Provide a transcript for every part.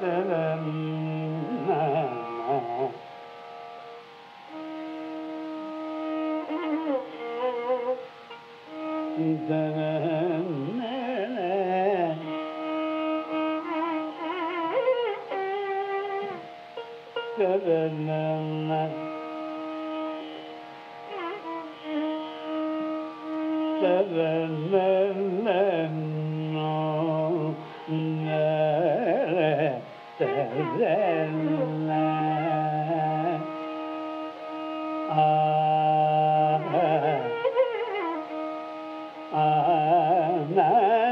seven. Ah, ah, ah, ah,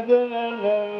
Thank you.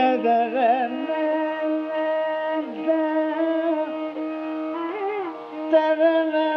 da da da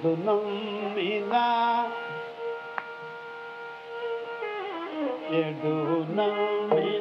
ಎದು ನಂಬಿನ ಎದು ನಂಬಿನ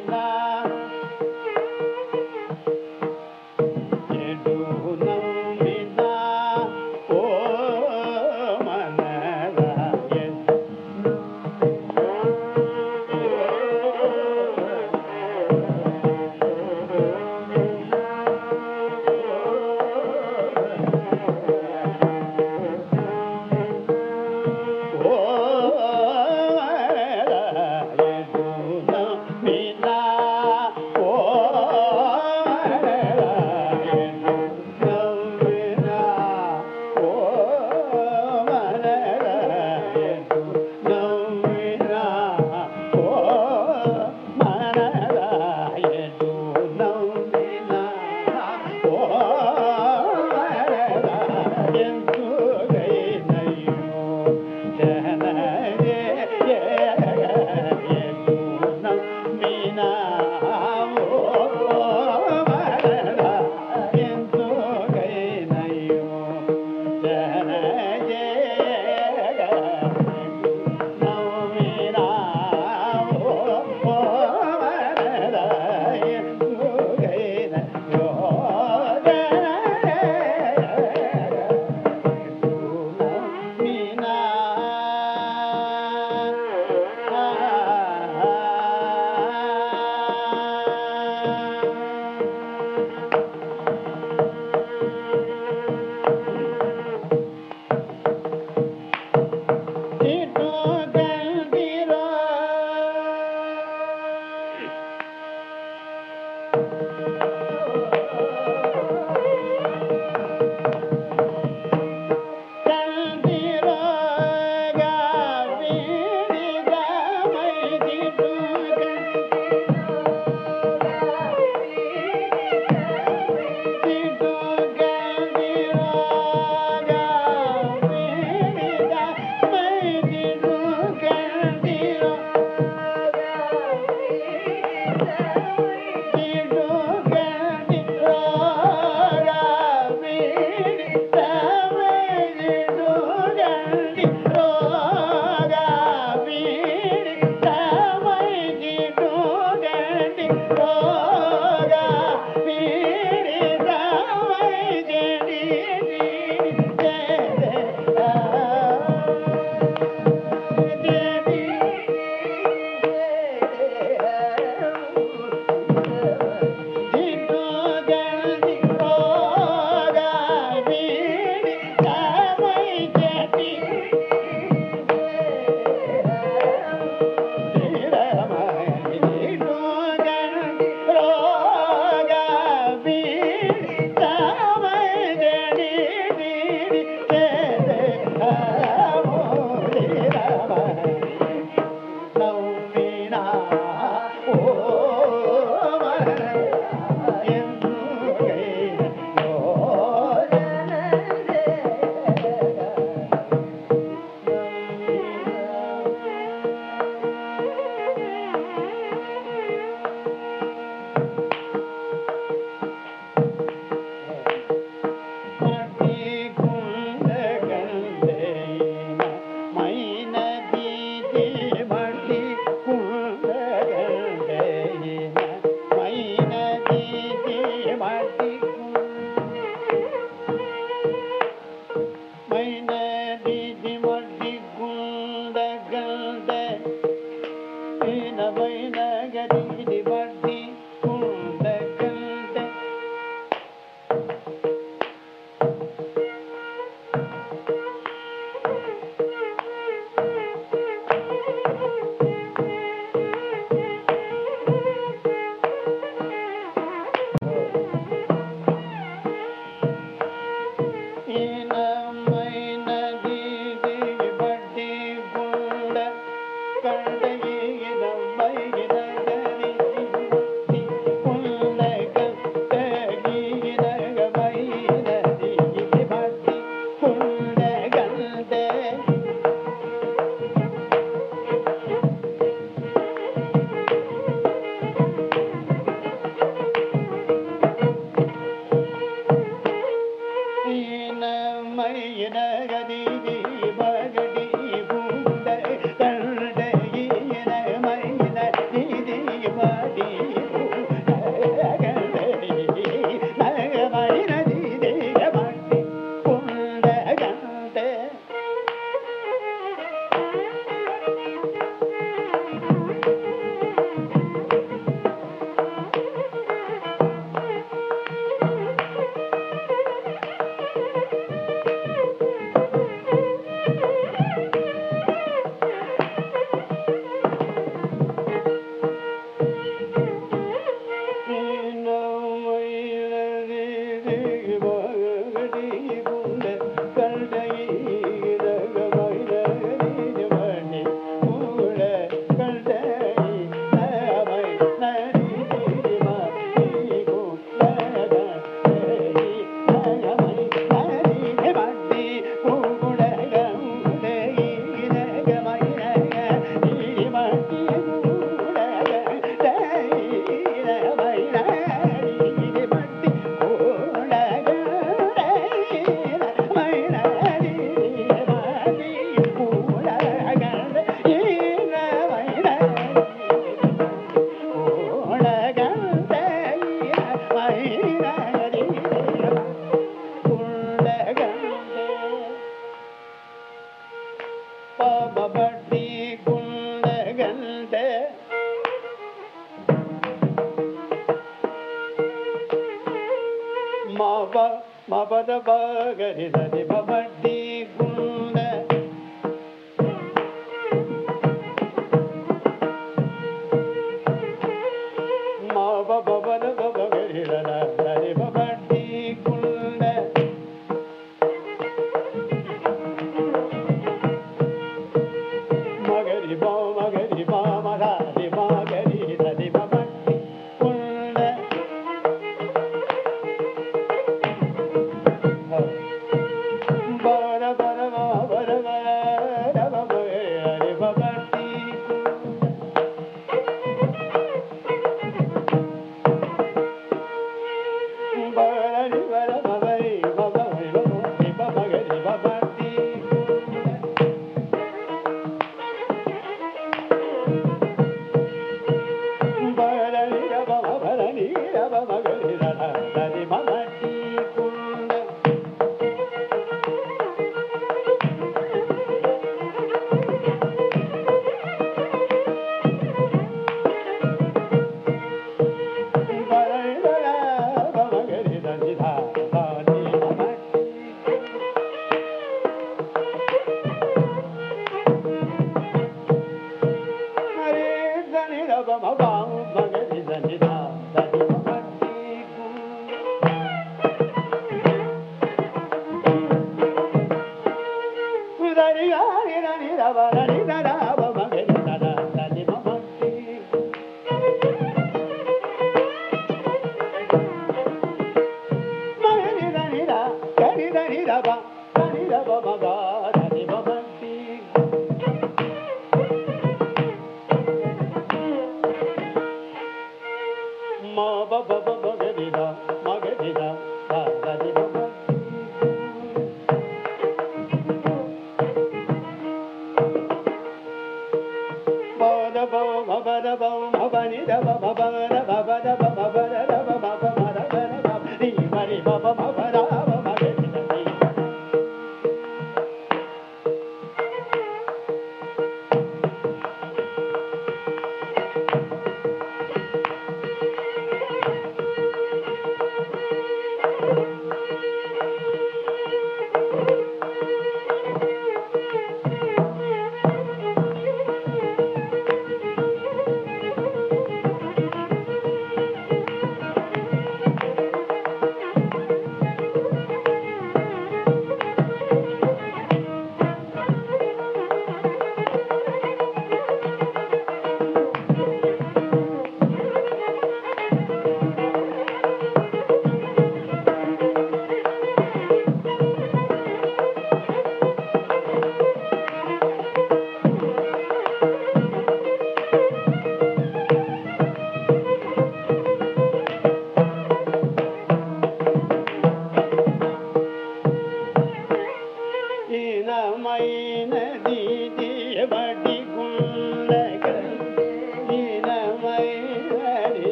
ಬರಲಿ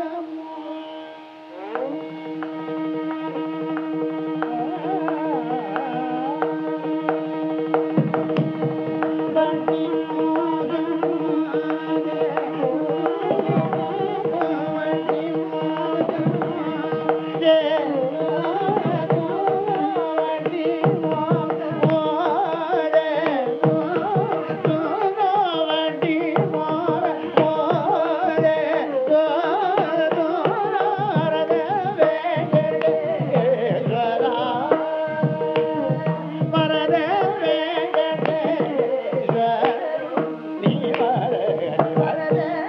Come Hallelujah.